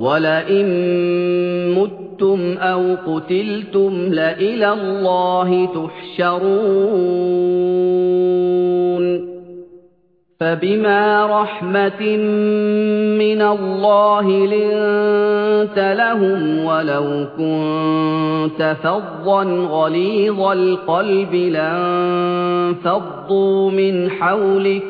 وَلَئِن مُّتُّمْ أَوْ قُتِلْتُمْ لَإِلَى اللَّهِ تُحْشَرُونَ فَبِمَا رَحْمَةٍ مِّنَ اللَّهِ لِنتَ لَهُمْ وَلَوْ كُنتَ فَظًّا غَلِيظَ الْقَلْبِ لَانفَضُّوا مِنْ حَوْلِكَ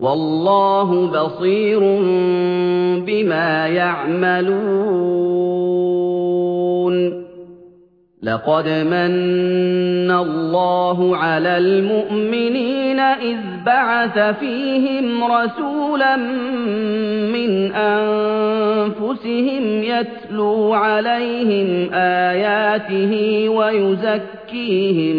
وَاللَّهُ بَصِيرٌ بِمَا يَعْمَلُونَ. لَقَدْ مَنَّ اللَّهُ عَلَى الْمُؤْمِنِينَ إِذْ بَعَثَ فِيهِمْ رَسُولًا مِّنْ أَنفُسِهِمْ يَتْلُو عَلَيْهِمْ آيَاتِهِ وَيُزَكِّيهِمْ